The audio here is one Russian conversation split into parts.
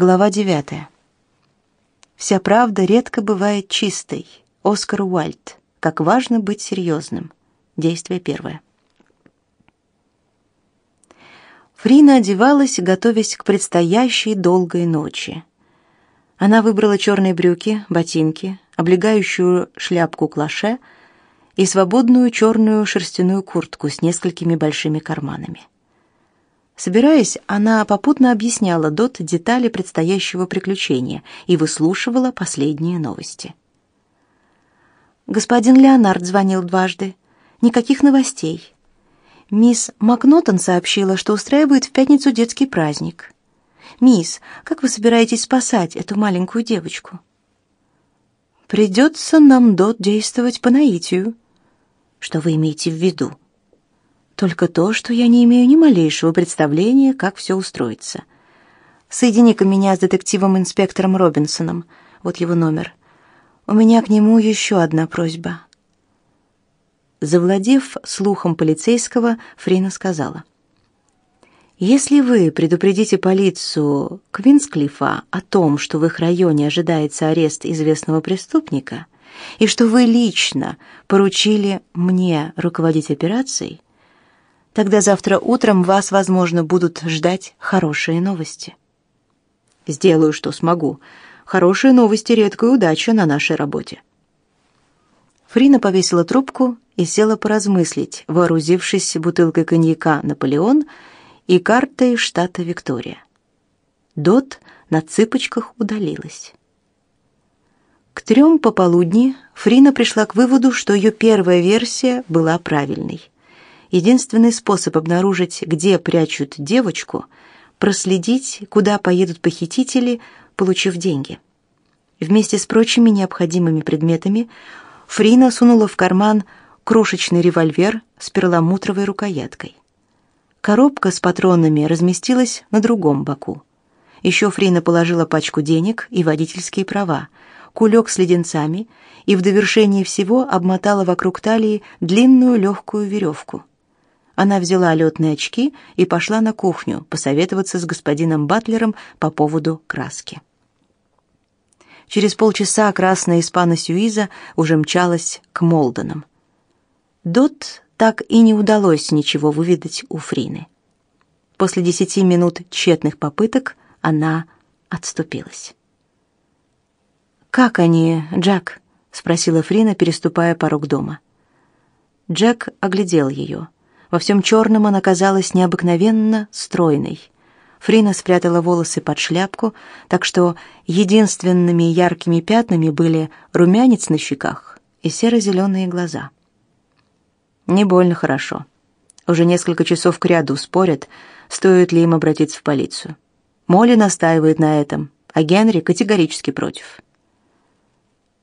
Глава 9. Вся правда редко бывает чистой. Оскар Уальд. Как важно быть серьезным. Действие первое. Фрина одевалась, готовясь к предстоящей долгой ночи. Она выбрала черные брюки, ботинки, облегающую шляпку-клаше и свободную черную шерстяную куртку с несколькими большими карманами. Собираясь, она попутно объясняла Дот детали предстоящего приключения и выслушивала последние новости. Господин Леонард звонил дважды. Никаких новостей. Мисс Макнотон сообщила, что устраивает в пятницу детский праздник. Мисс, как вы собираетесь спасать эту маленькую девочку? Придется нам, Дот, действовать по наитию. Что вы имеете в виду? Только то, что я не имею ни малейшего представления, как все устроится. Соедини-ка меня с детективом-инспектором Робинсоном. Вот его номер. У меня к нему еще одна просьба. Завладев слухом полицейского, Фрина сказала: если вы предупредите полицию Квинсклифа о том, что в их районе ожидается арест известного преступника, и что вы лично поручили мне руководить операцией, Тогда завтра утром вас, возможно, будут ждать хорошие новости. Сделаю, что смогу. Хорошие новости редкая удача на нашей работе. Фрина повесила трубку и села поразмыслить, вооружившись бутылкой коньяка «Наполеон» и картой штата Виктория. Дот на цыпочках удалилась. К трем пополудни Фрина пришла к выводу, что ее первая версия была правильной. Единственный способ обнаружить, где прячут девочку, проследить, куда поедут похитители, получив деньги. Вместе с прочими необходимыми предметами Фрина сунула в карман крошечный револьвер с перламутровой рукояткой. Коробка с патронами разместилась на другом боку. Еще Фрина положила пачку денег и водительские права, кулек с леденцами и в довершение всего обмотала вокруг талии длинную легкую веревку. Она взяла летные очки и пошла на кухню посоветоваться с господином Батлером по поводу краски. Через полчаса красная испана Сюиза уже мчалась к Молденам. Дот так и не удалось ничего выведать у Фрины. После десяти минут тщетных попыток она отступилась. «Как они, Джек?» — спросила Фрина, переступая порог дома. Джек оглядел ее. Во всем черном она казалась необыкновенно стройной. Фрина спрятала волосы под шляпку, так что единственными яркими пятнами были румянец на щеках и серо-зеленые глаза. Не больно хорошо. Уже несколько часов кряду спорят, стоит ли им обратиться в полицию. Молли настаивает на этом, а Генри категорически против.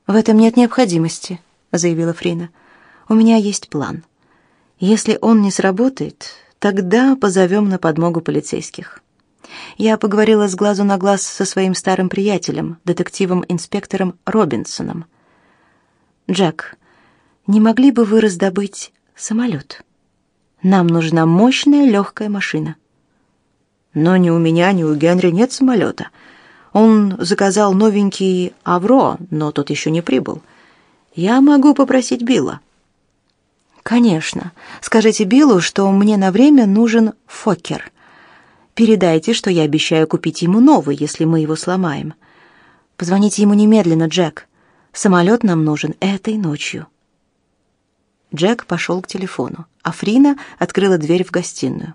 «В этом нет необходимости», — заявила Фрина. «У меня есть план». Если он не сработает, тогда позовем на подмогу полицейских. Я поговорила с глазу на глаз со своим старым приятелем, детективом-инспектором Робинсоном. Джек, не могли бы вы раздобыть самолет? Нам нужна мощная легкая машина. Но ни у меня, ни у Генри нет самолета. Он заказал новенький Авро, но тот еще не прибыл. Я могу попросить Билла. Конечно. Скажите Биллу, что мне на время нужен Фокер. Передайте, что я обещаю купить ему новый, если мы его сломаем. Позвоните ему немедленно, Джек. Самолет нам нужен этой ночью. Джек пошел к телефону, а Фрина открыла дверь в гостиную.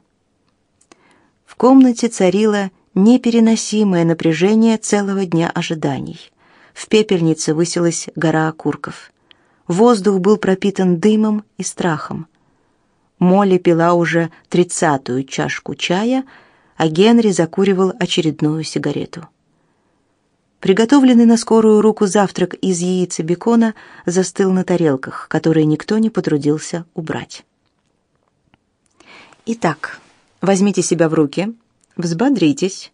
В комнате царило непереносимое напряжение целого дня ожиданий. В пепельнице высилась гора окурков. Воздух был пропитан дымом и страхом. Молли пила уже тридцатую чашку чая, а Генри закуривал очередную сигарету. Приготовленный на скорую руку завтрак из яиц и бекона застыл на тарелках, которые никто не потрудился убрать. Итак, возьмите себя в руки, взбодритесь.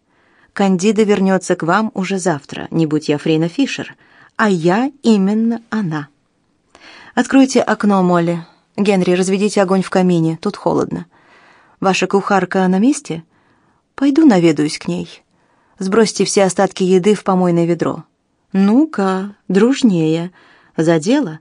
Кандида вернется к вам уже завтра, не будь я Фрейна Фишер, а я именно она. Откройте окно, Молли. Генри, разведите огонь в камине, тут холодно. Ваша кухарка на месте? Пойду наведаюсь к ней. Сбросьте все остатки еды в помойное ведро. Ну-ка, дружнее. За дело.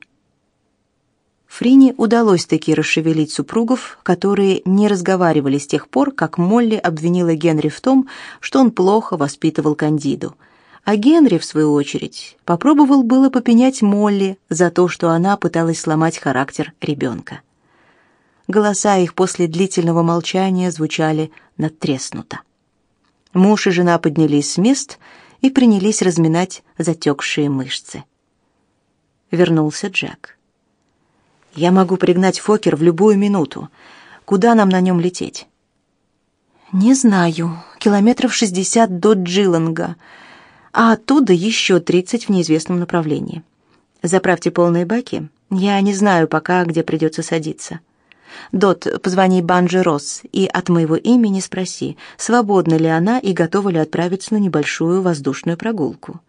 Фрине удалось таки расшевелить супругов, которые не разговаривали с тех пор, как Молли обвинила Генри в том, что он плохо воспитывал Кандиду. А Генри, в свою очередь, попробовал было попенять Молли за то, что она пыталась сломать характер ребенка. Голоса их после длительного молчания звучали надтреснуто. Муж и жена поднялись с мест и принялись разминать затекшие мышцы. Вернулся Джек. «Я могу пригнать Фокер в любую минуту. Куда нам на нем лететь?» «Не знаю. Километров шестьдесят до Джиланга, а оттуда еще тридцать в неизвестном направлении. Заправьте полные баки. Я не знаю пока, где придется садиться. Дот, позвони Банже Росс и от моего имени спроси, свободна ли она и готова ли отправиться на небольшую воздушную прогулку.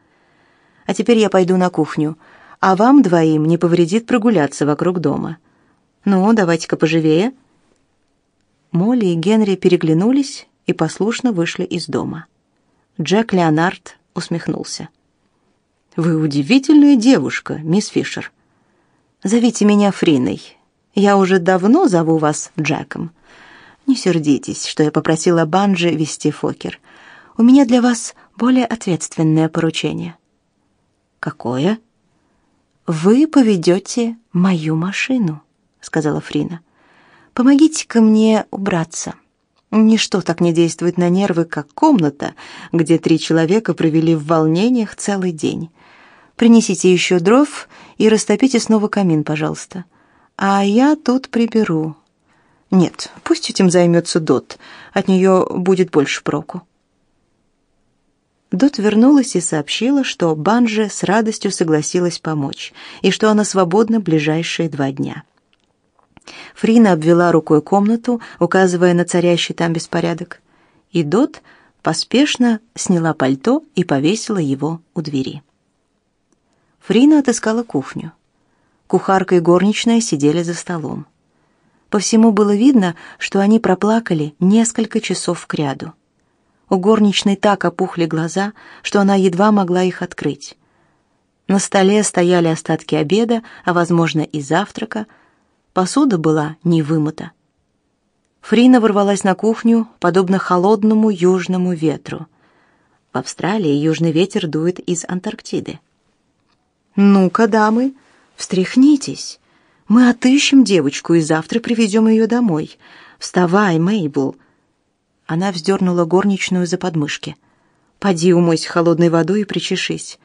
А теперь я пойду на кухню, а вам двоим не повредит прогуляться вокруг дома. Ну, давайте-ка поживее. Молли и Генри переглянулись и послушно вышли из дома. Джек Леонард усмехнулся. Вы удивительная девушка, мисс Фишер. Зовите меня Фриной. Я уже давно зову вас Джеком. Не сердитесь, что я попросила Банджи вести Фокер. У меня для вас более ответственное поручение. Какое? Вы поведете мою машину, сказала Фрина. Помогите-ка мне убраться. Ничто так не действует на нервы, как комната, где три человека провели в волнениях целый день. Принесите еще дров и растопите снова камин, пожалуйста а я тут приберу. Нет, пусть этим займется Дот, от нее будет больше проку. Дот вернулась и сообщила, что Банже с радостью согласилась помочь, и что она свободна ближайшие два дня. Фрина обвела рукой комнату, указывая на царящий там беспорядок, и Дот поспешно сняла пальто и повесила его у двери. Фрина отыскала кухню. Кухарка и горничная сидели за столом. По всему было видно, что они проплакали несколько часов кряду. У горничной так опухли глаза, что она едва могла их открыть. На столе стояли остатки обеда, а, возможно, и завтрака. Посуда была не вымыта. Фрина ворвалась на кухню, подобно холодному южному ветру. В Австралии южный ветер дует из Антарктиды. «Ну-ка, дамы!» Встряхнитесь. Мы отыщем девочку и завтра привезем ее домой. Вставай, Мейбл. Она вздернула горничную за подмышки. Поди умойся холодной водой и причешись.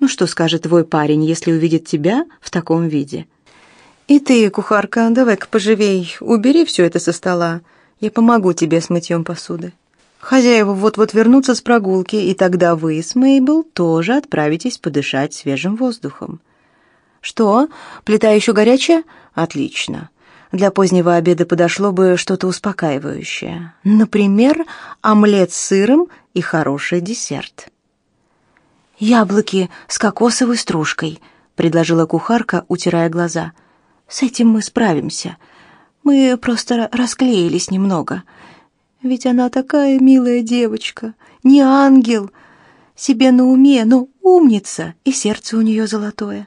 Ну что скажет твой парень, если увидит тебя в таком виде? И ты, кухарка, давай-ка поживей, убери все это со стола. Я помогу тебе с мытьем посуды. Хозяева вот-вот вернутся с прогулки, и тогда вы с Мейбл тоже отправитесь подышать свежим воздухом. Что? Плита еще горячая? Отлично. Для позднего обеда подошло бы что-то успокаивающее. Например, омлет с сыром и хороший десерт. Яблоки с кокосовой стружкой, предложила кухарка, утирая глаза. С этим мы справимся. Мы просто расклеились немного. Ведь она такая милая девочка, не ангел, себе на уме, но умница, и сердце у нее золотое.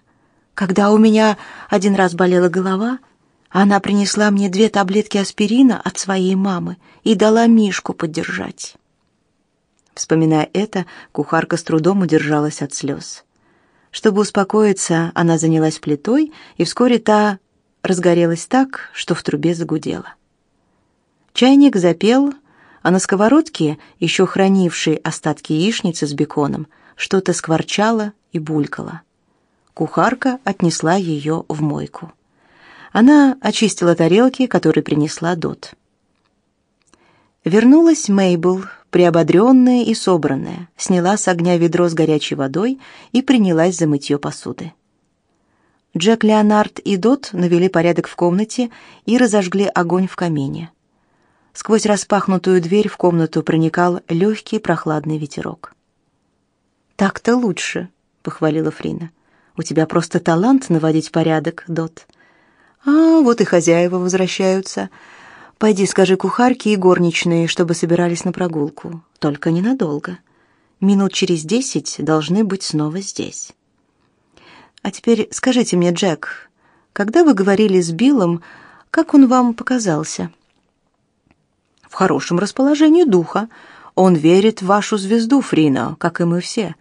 Когда у меня один раз болела голова, она принесла мне две таблетки аспирина от своей мамы и дала Мишку поддержать. Вспоминая это, кухарка с трудом удержалась от слез. Чтобы успокоиться, она занялась плитой, и вскоре та разгорелась так, что в трубе загудело. Чайник запел, а на сковородке, еще хранившей остатки яичницы с беконом, что-то скворчало и булькало. Кухарка отнесла ее в мойку. Она очистила тарелки, которые принесла Дот. Вернулась Мейбл, приободренная и собранная, сняла с огня ведро с горячей водой и принялась за мытье посуды. Джек Леонард и Дот навели порядок в комнате и разожгли огонь в камине. Сквозь распахнутую дверь в комнату проникал легкий прохладный ветерок. «Так-то лучше», — похвалила Фрина. У тебя просто талант наводить порядок, Дот. А вот и хозяева возвращаются. Пойди скажи кухарке и горничной, чтобы собирались на прогулку. Только ненадолго. минут через десять должны быть снова здесь. А теперь скажите мне, Джек, когда вы говорили с Биллом, как он вам показался? В хорошем расположении духа. Он верит в вашу звезду, Фрина, как и мы все.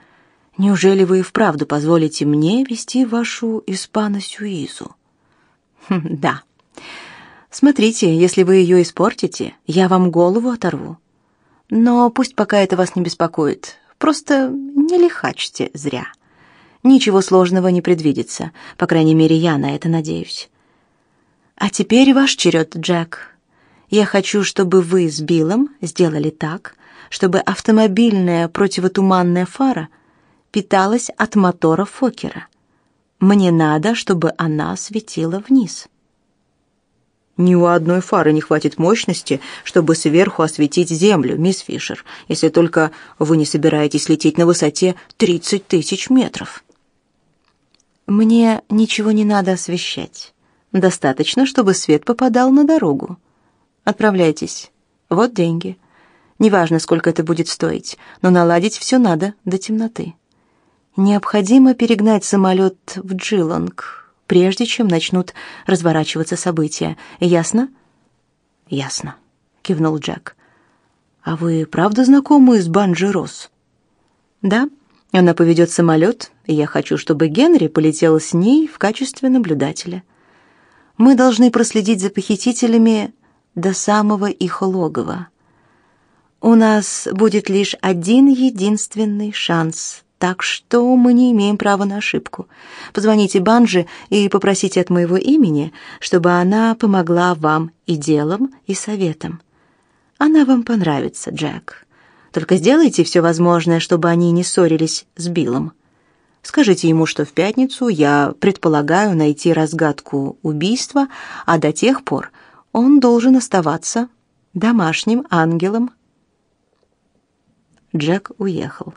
Неужели вы и вправду позволите мне вести вашу испано-сюизу? Хм, да. Смотрите, если вы ее испортите, я вам голову оторву. Но пусть пока это вас не беспокоит. Просто не лихачьте зря. Ничего сложного не предвидится, по крайней мере, я на это надеюсь. А теперь ваш черед, Джек. Я хочу, чтобы вы с Биллом сделали так, чтобы автомобильная противотуманная фара питалась от мотора Фокера. Мне надо, чтобы она светила вниз. Ни у одной фары не хватит мощности, чтобы сверху осветить землю, мисс Фишер, если только вы не собираетесь лететь на высоте 30 тысяч метров. Мне ничего не надо освещать. Достаточно, чтобы свет попадал на дорогу. Отправляйтесь. Вот деньги. Неважно, сколько это будет стоить, но наладить все надо до темноты. Необходимо перегнать самолет в Джилонг, прежде чем начнут разворачиваться события. Ясно? Ясно, кивнул Джек. А вы правда знакомы с Банджи Росс? Да. Она поведет самолет, и я хочу, чтобы Генри полетел с ней в качестве наблюдателя. Мы должны проследить за похитителями до самого их логова. У нас будет лишь один единственный шанс так что мы не имеем права на ошибку. Позвоните Банже и попросите от моего имени, чтобы она помогла вам и делом, и советом. Она вам понравится, Джек. Только сделайте все возможное, чтобы они не ссорились с Биллом. Скажите ему, что в пятницу я предполагаю найти разгадку убийства, а до тех пор он должен оставаться домашним ангелом. Джек уехал.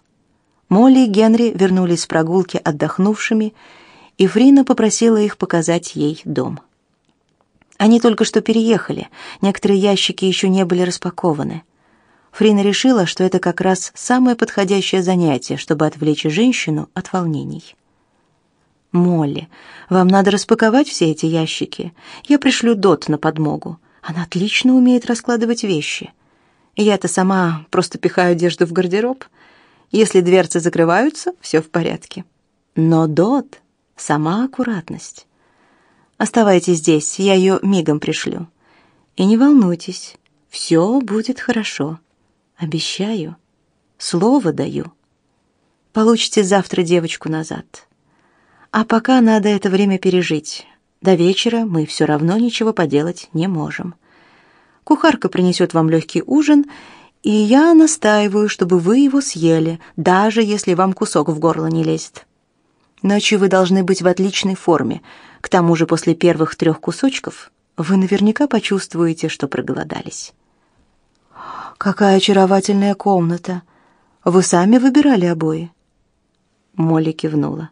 Молли и Генри вернулись с прогулки отдохнувшими, и Фрина попросила их показать ей дом. Они только что переехали, некоторые ящики еще не были распакованы. Фрина решила, что это как раз самое подходящее занятие, чтобы отвлечь женщину от волнений. «Молли, вам надо распаковать все эти ящики. Я пришлю Дот на подмогу. Она отлично умеет раскладывать вещи. Я-то сама просто пихаю одежду в гардероб. Если дверцы закрываются, все в порядке. Но Дот — сама аккуратность. Оставайтесь здесь, я ее мигом пришлю. И не волнуйтесь, все будет хорошо. Обещаю. Слово даю. Получите завтра девочку назад. А пока надо это время пережить. До вечера мы все равно ничего поделать не можем. Кухарка принесет вам легкий ужин, и я настаиваю, чтобы вы его съели, даже если вам кусок в горло не лезет. Ночью вы должны быть в отличной форме. К тому же после первых трех кусочков вы наверняка почувствуете, что проголодались. Какая очаровательная комната. Вы сами выбирали обои? Молли кивнула.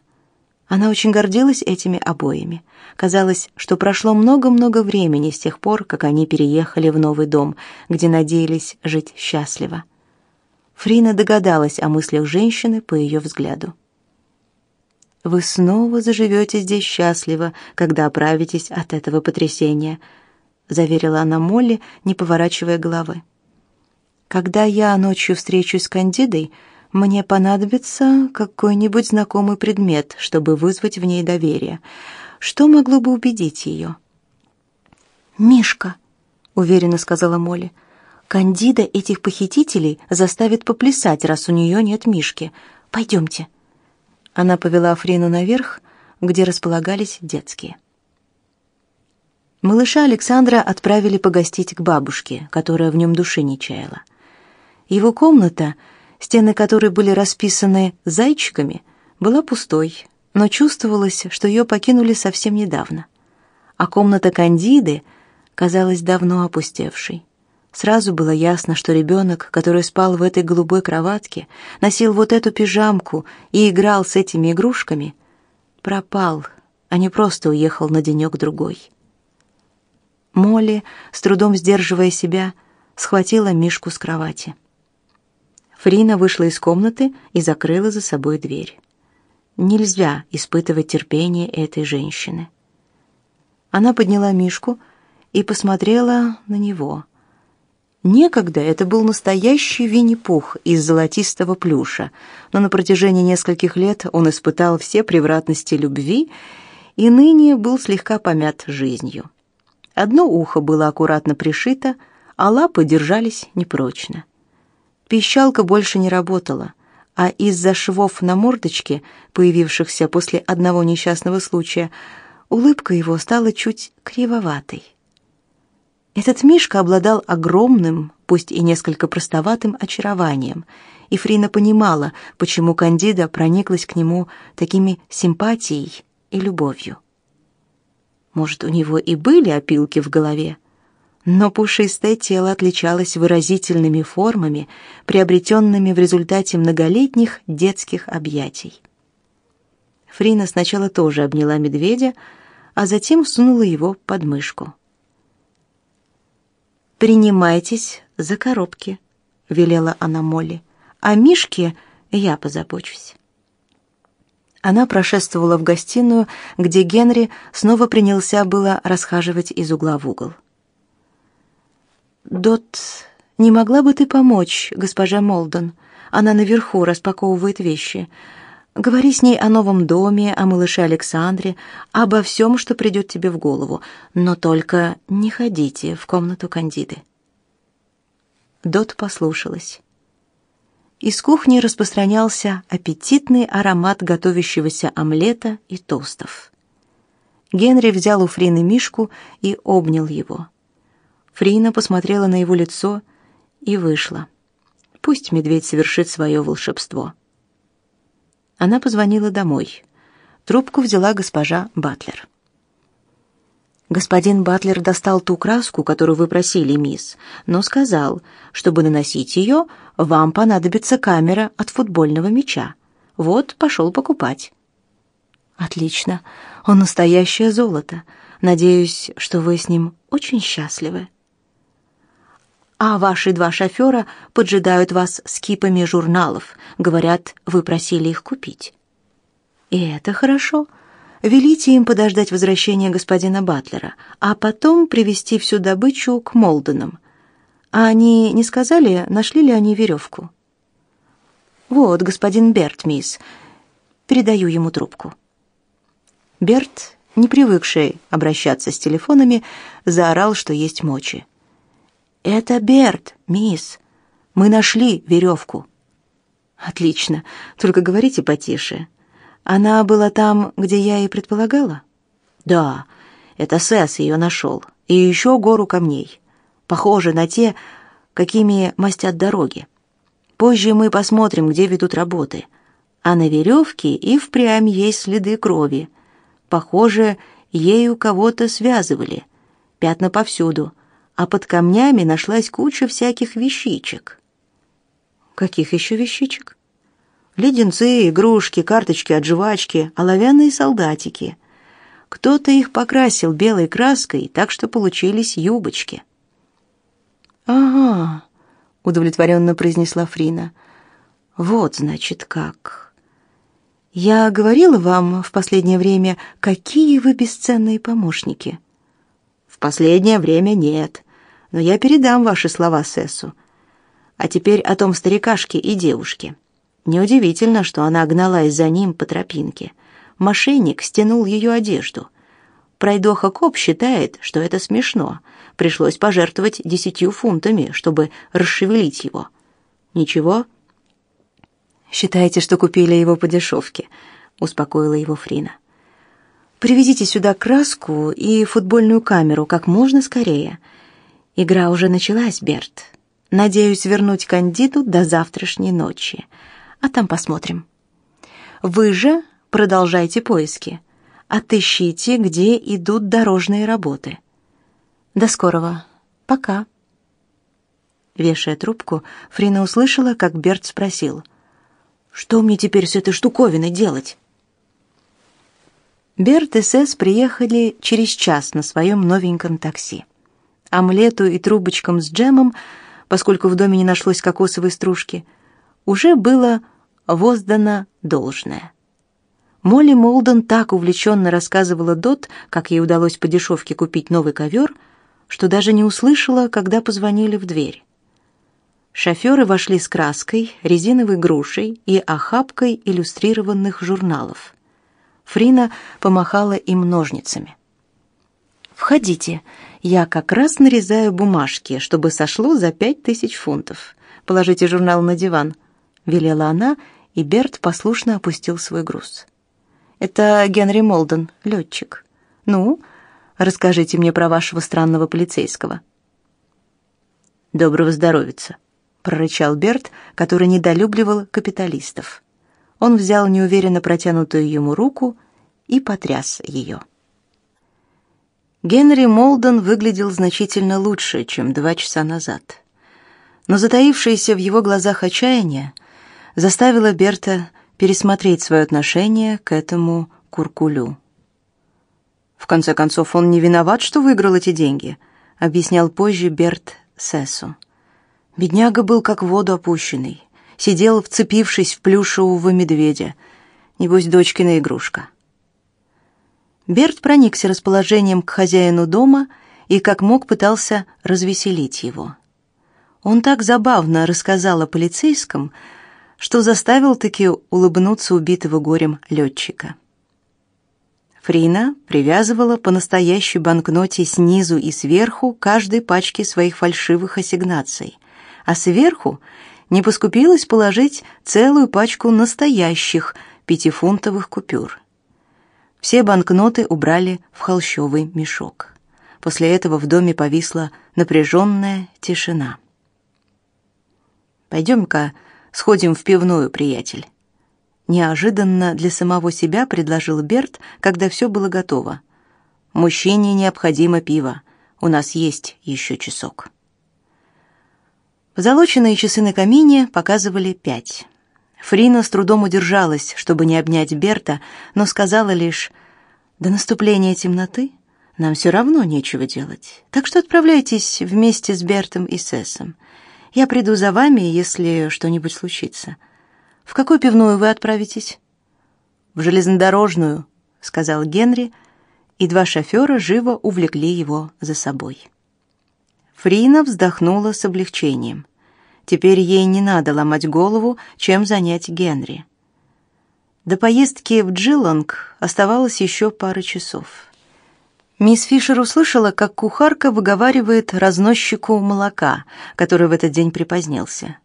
Она очень гордилась этими обоями. Казалось, что прошло много-много времени с тех пор, как они переехали в новый дом, где надеялись жить счастливо. Фрина догадалась о мыслях женщины по ее взгляду. «Вы снова заживете здесь счастливо, когда оправитесь от этого потрясения», заверила она Молли, не поворачивая головы. «Когда я ночью встречусь с Кандидой, мне понадобится какой-нибудь знакомый предмет, чтобы вызвать в ней доверие. Что могло бы убедить ее? «Мишка», — уверенно сказала Молли. «Кандида этих похитителей заставит поплясать, раз у нее нет Мишки. Пойдемте». Она повела Фрину наверх, где располагались детские. Малыша Александра отправили погостить к бабушке, которая в нем души не чаяла. Его комната — стены которой были расписаны зайчиками, была пустой, но чувствовалось, что ее покинули совсем недавно. А комната Кандиды казалась давно опустевшей. Сразу было ясно, что ребенок, который спал в этой голубой кроватке, носил вот эту пижамку и играл с этими игрушками, пропал, а не просто уехал на денек-другой. Молли, с трудом сдерживая себя, схватила Мишку с кровати. Фрина вышла из комнаты и закрыла за собой дверь. Нельзя испытывать терпение этой женщины. Она подняла Мишку и посмотрела на него. Некогда это был настоящий Винни-Пух из золотистого плюша, но на протяжении нескольких лет он испытал все превратности любви и ныне был слегка помят жизнью. Одно ухо было аккуратно пришито, а лапы держались непрочно. Пищалка больше не работала, а из-за швов на мордочке, появившихся после одного несчастного случая, улыбка его стала чуть кривоватой. Этот Мишка обладал огромным, пусть и несколько простоватым очарованием, и Фрина понимала, почему Кандида прониклась к нему такими симпатией и любовью. Может, у него и были опилки в голове, но пушистое тело отличалось выразительными формами, приобретенными в результате многолетних детских объятий. Фрина сначала тоже обняла медведя, а затем всунула его под мышку. «Принимайтесь за коробки», — велела она Молли. «О Мишке я позабочусь». Она прошествовала в гостиную, где Генри снова принялся было расхаживать из угла в угол. «Дот, не могла бы ты помочь, госпожа Молдон? Она наверху распаковывает вещи. Говори с ней о новом доме, о малыше Александре, обо всем, что придет тебе в голову, но только не ходите в комнату Кандиды». Дот послушалась. Из кухни распространялся аппетитный аромат готовящегося омлета и тостов. Генри взял у Фрины мишку и обнял его. Фрина посмотрела на его лицо и вышла. Пусть медведь совершит свое волшебство. Она позвонила домой. Трубку взяла госпожа Батлер. Господин Батлер достал ту краску, которую вы просили, мисс, но сказал, чтобы наносить ее, вам понадобится камера от футбольного мяча. Вот, пошел покупать. Отлично. Он настоящее золото. Надеюсь, что вы с ним очень счастливы а ваши два шофера поджидают вас с кипами журналов. Говорят, вы просили их купить. И это хорошо. Велите им подождать возвращения господина Батлера, а потом привести всю добычу к Молденам. А они не сказали, нашли ли они веревку? Вот, господин Берт, мисс. Передаю ему трубку. Берт, не привыкший обращаться с телефонами, заорал, что есть мочи. «Это Берт, мисс. Мы нашли веревку». «Отлично. Только говорите потише. Она была там, где я и предполагала?» «Да, это Сэс ее нашел. И еще гору камней. Похожи на те, какими мастят дороги. Позже мы посмотрим, где ведут работы. А на веревке и впрямь есть следы крови. Похоже, ею кого-то связывали. Пятна повсюду а под камнями нашлась куча всяких вещичек. Каких еще вещичек? Леденцы, игрушки, карточки от жвачки, оловянные солдатики. Кто-то их покрасил белой краской, так что получились юбочки. «Ага», — удовлетворенно произнесла Фрина. «Вот, значит, как. Я говорила вам в последнее время, какие вы бесценные помощники». «В последнее время нет но я передам ваши слова Сессу. А теперь о том старикашке и девушке. Неудивительно, что она гналась за ним по тропинке. Мошенник стянул ее одежду. Пройдоха Коп считает, что это смешно. Пришлось пожертвовать десятью фунтами, чтобы расшевелить его. Ничего? Считайте, что купили его по дешевке, успокоила его Фрина. Привезите сюда краску и футбольную камеру как можно скорее. Игра уже началась, Берт. Надеюсь вернуть Кандиду до завтрашней ночи. А там посмотрим. Вы же продолжайте поиски. Отыщите, где идут дорожные работы. До скорого. Пока. Вешая трубку, Фрина услышала, как Берт спросил: "Что мне теперь с этой штуковиной делать?" Берт и Сэс приехали через час на своем новеньком такси омлету и трубочкам с джемом, поскольку в доме не нашлось кокосовой стружки, уже было воздано должное. Молли Молден так увлеченно рассказывала Дот, как ей удалось по дешевке купить новый ковер, что даже не услышала, когда позвонили в дверь. Шоферы вошли с краской, резиновой грушей и охапкой иллюстрированных журналов. Фрина помахала им ножницами. «Входите. Я как раз нарезаю бумажки, чтобы сошло за пять тысяч фунтов. Положите журнал на диван», — велела она, и Берт послушно опустил свой груз. Это Генри Молден, летчик. Ну, расскажите мне про вашего странного полицейского. Доброго здоровица, прорычал Берт, который недолюбливал капиталистов. Он взял неуверенно протянутую ему руку и потряс ее. Генри Молден выглядел значительно лучше, чем два часа назад. Но затаившееся в его глазах отчаяние заставило Берта пересмотреть свое отношение к этому куркулю. В конце концов, он не виноват, что выиграл эти деньги, объяснял позже Берт Сессу. Бедняга был как в воду опущенный, сидел, вцепившись в плюшевого медведя, небось дочкина игрушка. Берт проникся расположением к хозяину дома и как мог пытался развеселить его. Он так забавно рассказал о полицейском, что заставил таки улыбнуться убитого горем летчика. Фрина привязывала по настоящей банкноте снизу и сверху каждой пачки своих фальшивых ассигнаций, а сверху не поскупилась положить целую пачку настоящих пятифунтовых купюр. Все банкноты убрали в холщовый мешок. После этого в доме повисла напряженная тишина. «Пойдем-ка Сходим в пивную, приятель. Неожиданно для самого себя предложил Берт, когда все было готово. Мужчине необходимо пиво. У нас есть еще часок. Позолоченные часы на камине показывали пять. Фрина с трудом удержалась, чтобы не обнять Берта, но сказала лишь: "До наступления темноты нам все равно нечего делать. Так что отправляйтесь вместе с Бертом и Сессом. Я приду за вами, если что-нибудь случится. В какую пивную вы отправитесь? В железнодорожную, сказал Генри, и два шофера живо увлекли его за собой. Фрина вздохнула с облегчением. Теперь ей не надо ломать голову, чем занять Генри. До поездки в Джиланг оставалось еще пара часов. Мисс Фишер услышала, как кухарка выговаривает разносчику молока, который в этот день припозднился.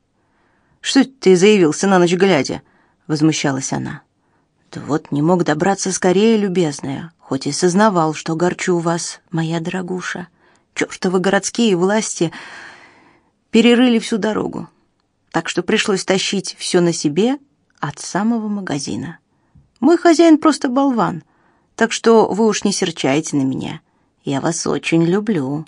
«Что ты заявился на ночь глядя?» — возмущалась она. «Да вот не мог добраться скорее, любезная, хоть и сознавал, что горчу вас, моя дорогуша. Чёртовы городские власти перерыли всю дорогу, так что пришлось тащить все на себе от самого магазина. Мой хозяин просто болван» так что вы уж не серчайте на меня. Я вас очень люблю».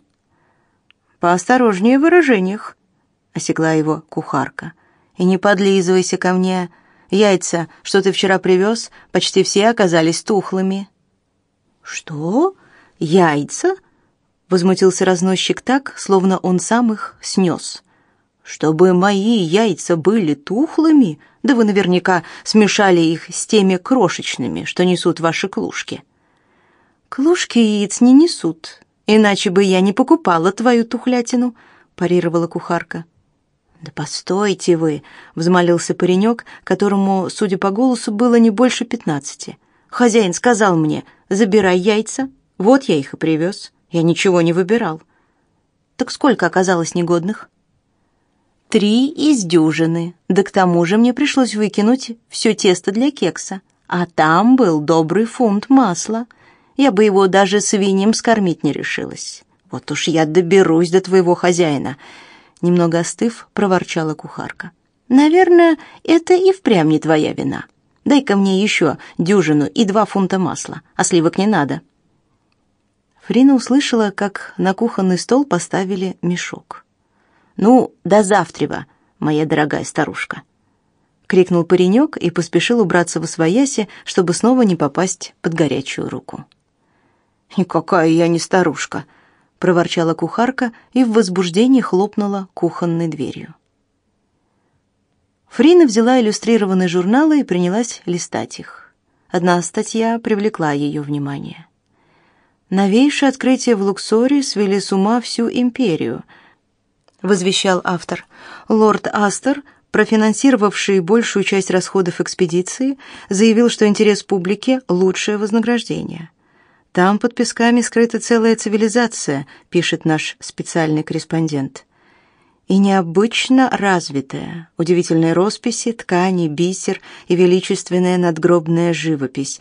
«Поосторожнее в выражениях», — осекла его кухарка. «И не подлизывайся ко мне. Яйца, что ты вчера привез, почти все оказались тухлыми». «Что? Яйца?» — возмутился разносчик так, словно он сам их снес. «Чтобы мои яйца были тухлыми?» Да вы наверняка смешали их с теми крошечными, что несут ваши клушки. Клушки яиц не несут, иначе бы я не покупала твою тухлятину, парировала кухарка. Да постойте вы, взмолился паренек, которому, судя по голосу, было не больше пятнадцати. Хозяин сказал мне: "Забирай яйца". Вот я их и привез. Я ничего не выбирал. Так сколько оказалось негодных? Три из дюжины. Да к тому же мне пришлось выкинуть все тесто для кекса. А там был добрый фунт масла. Я бы его даже свиньям скормить не решилась. Вот уж я доберусь до твоего хозяина. Немного остыв, проворчала кухарка. Наверное, это и впрямь не твоя вина. Дай-ка мне еще дюжину и два фунта масла, а сливок не надо. Фрина услышала, как на кухонный стол поставили мешок. Ну, до завтра, моя дорогая старушка, крикнул паренек и поспешил убраться во свояси, чтобы снова не попасть под горячую руку. "Никакая я не старушка", проворчала кухарка и в возбуждении хлопнула кухонной дверью. Фрина взяла иллюстрированные журналы и принялась листать их. Одна статья привлекла ее внимание. Новейшее открытие в Луксоре свели с ума всю империю, возвещал автор. Лорд Астер, профинансировавший большую часть расходов экспедиции, заявил, что интерес публики лучшее вознаграждение. Там под песками скрыта целая цивилизация, пишет наш специальный корреспондент и необычно развитая, удивительные росписи, ткани, бисер и величественная надгробная живопись,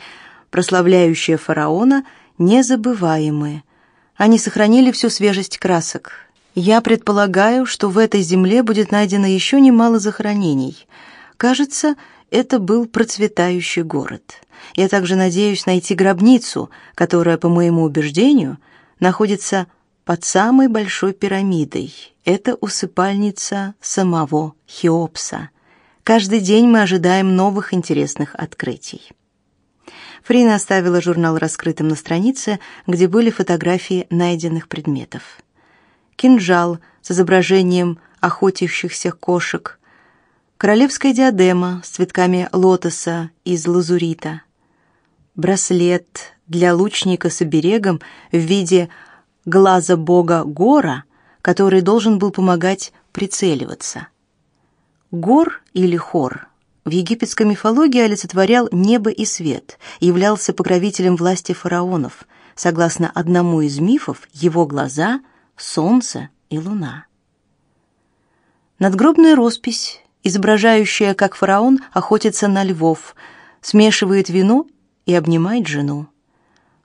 прославляющая фараона, незабываемые. Они сохранили всю свежесть красок. Я предполагаю, что в этой земле будет найдено еще немало захоронений. Кажется, это был процветающий город. Я также надеюсь найти гробницу, которая, по моему убеждению, находится под самой большой пирамидой. Это усыпальница самого Хеопса. Каждый день мы ожидаем новых интересных открытий. Фрина оставила журнал раскрытым на странице, где были фотографии найденных предметов. Кинжал с изображением охотящихся кошек, королевская диадема с цветками лотоса из лазурита, браслет для лучника с оберегом в виде глаза бога Гора, который должен был помогать прицеливаться. Гор или Хор в египетской мифологии олицетворял небо и свет, являлся покровителем власти фараонов. Согласно одному из мифов, его глаза — солнце и луна. Надгробная роспись, изображающая, как фараон охотится на львов, смешивает вино и обнимает жену.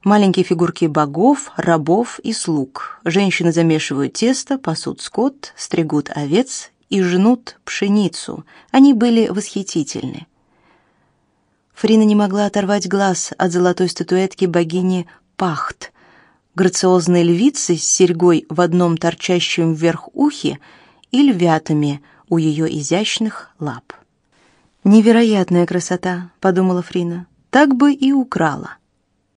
Маленькие фигурки богов, рабов и слуг. Женщины замешивают тесто, пасут скот, стригут овец и жнут пшеницу. Они были восхитительны. Фрина не могла оторвать глаз от золотой статуэтки богини Пахт, грациозной львицы с серьгой в одном торчащем вверх ухе и львятами у ее изящных лап. «Невероятная красота», — подумала Фрина. «Так бы и украла».